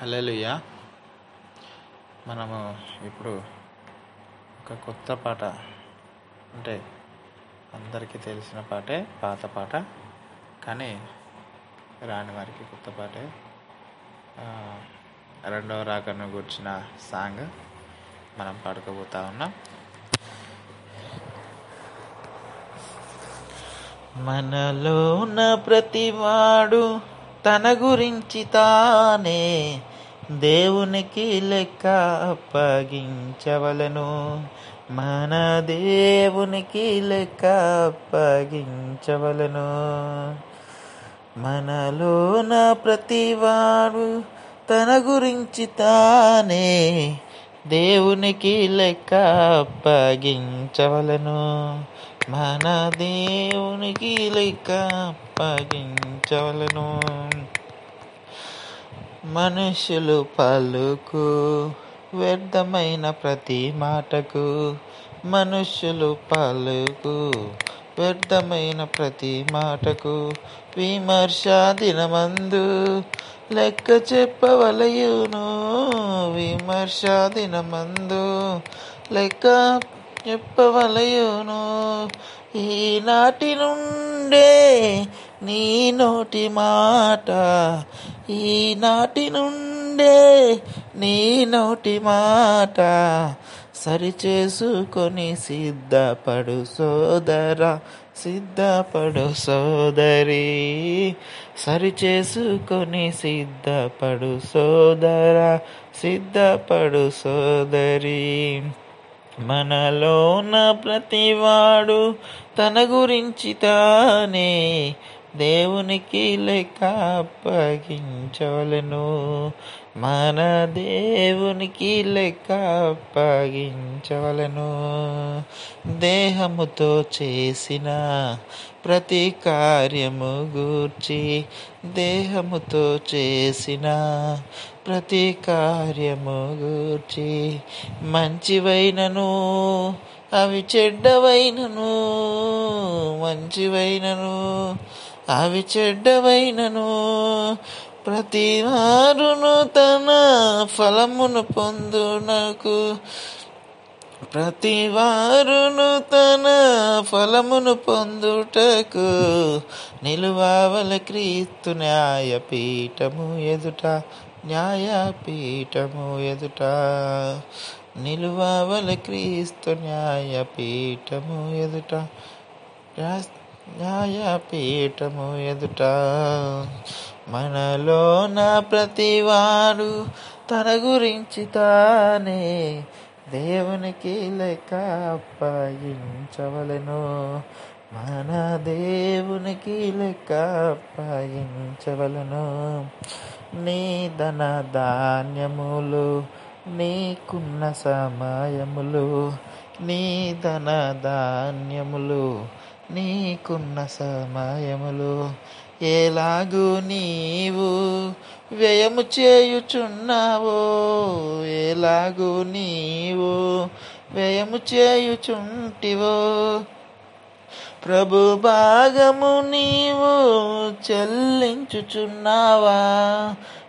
హల్లెలూయా. మనము ఇప్పుడు ఒక కొత్త పాట అంటే అందరికీ తెలిసిన పాటే పాత పాట కానీ రాని వారికి కొత్త పాటే. రెండవ రాకను గుర్చిన సాంగ్ మనం పాడుకోబోతా ఉన్నాం. మనలోన ప్రతివాడు తన గురించి తానే దేవునికి లెక్క అప్పగించవలను. మన దేవునికి లెక్క అప్పగించవలను. మనలోన ప్రతివాడు తన గురించి తానే దేవునికి లెక్క అప్పగించవలను. మన దేవునికి లెక్క అప్పగించవలను. మనుషులు పలుకు వ్యర్థమైన ప్రతి మాటకు. మనుషులు పలుకు వ్యర్థమైన ప్రతి మాటకు. విమర్శ దినమందు లెక్క చెప్పవలయును. విమర్శ దినమందు లెక్క చెప్పవలయును. ఈనాటి నుండే నీ నోటి మాట ఈనాటి నుండే నీ నోటి మాట సరిచేసుకొని సిద్ధపడు సోదరా సిద్ధపడు సోదరి. సరిచేసుకొని సిద్ధపడు సోదరా సిద్ధపడు సోదరి. మనలోన ప్రతివాడు తన గురించి తానే దేవునికి లెక్క అప్పగించవలను. మన దేవునికి లెక్క అప్పగించవలను. దేహముతో చేసిన ప్రతి కార్యము గూర్చి దేహముతో చేసిన ప్రతి కార్యము గూర్చి మంచివైనను అవి చెడ్డవైనను మంచివైనను అవి చెడ్డవైనను. ప్రతి వారును తన ఫలమును పొందునకు. ప్రతి వారును తన ఫలమును పొందుటకు నిలువావల క్రీస్తు న్యాయపీఠము ఎదుట న్యాయపీఠము ఎదుట. నిలువావల క్రీస్తు న్యాయపీఠము ఎదుట. న్యాయపీఠము ఎదుట మనలోన ప్రతివాడు తన గురించి తానే దేవునికి లెక్క అప్పగించవలను. మన దేవునికి లెక్క అప్పగించవలను. నీ ధన ధాన్యములు నీకున్న సమయములు నీ ధన ధాన్యములు నీకున్న సమయములో ఎలాగూ నీవు? వ్యయము చేయుచున్నావో? ఎలాగూ నీవు? వ్యయము చేయుచుంటివో? ప్రభు భాగము నీవు చెల్లించుచున్నావా?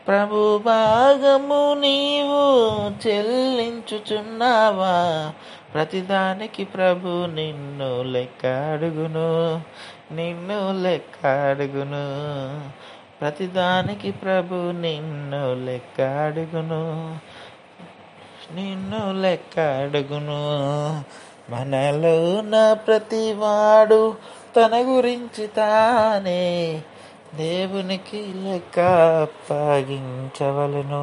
ప్రభు భాగము నీవు చెల్లించుచున్నావా? ప్రతిదానికి ప్రభు నిన్ను లెక్క అడుగును నిన్ను లెక్క అడుగును. ప్రతిదానికి ప్రభు నిన్ను లెక్క అడుగును నిన్ను లెక్క అడుగును. మనలో నా ప్రతివాడు తన గురించి తానే దేవునికి లెక్క అప్పగించవలను.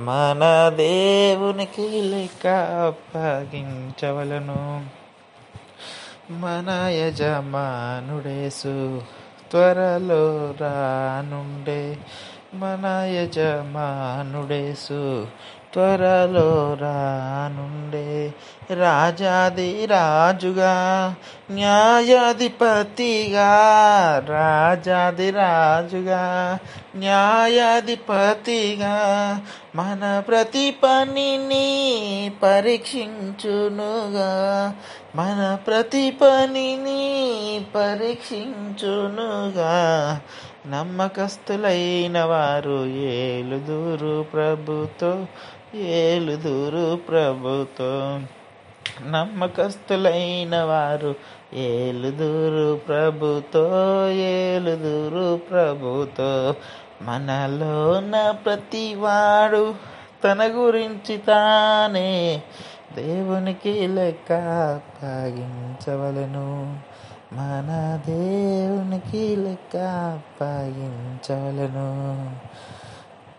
మన దేవునికి లెక్క అప్పగించవలను. మన యజమానుడేసు త్వరలో రానుండే. మన యజమానుడేసు త్వరలో రానుండే రాజాది రాజుగా న్యాయాధిపతిగా రాజాది రాజుగా న్యాయాధిపతిగా మన ప్రతి పనిని పరీక్షించునుగా. మన ప్రతి పనిని పరీక్షించునుగా. నమ్మకస్తులైన వారు ఏలుదురు ప్రభుతో ఏలుదురు ప్రభుతో. నమ్మకస్తులైన వారు ఏలుదురు ప్రభుతో ఏలుదురు ప్రభుతో. మనలోన ప్రతివాడు తన గురించి తానే దేవునికి లెక్క అప్పగించవలను. మన దేవునికి లెక్క అప్పగించవలను.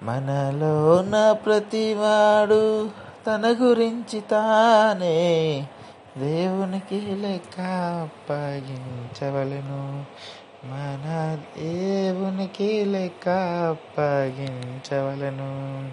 మనలోన ప్రతివాడు తన గురించి తానే దేవునికి లెక్క అప్పగించవలను. మన దేవునికి లెక్క అప్పగించవలను.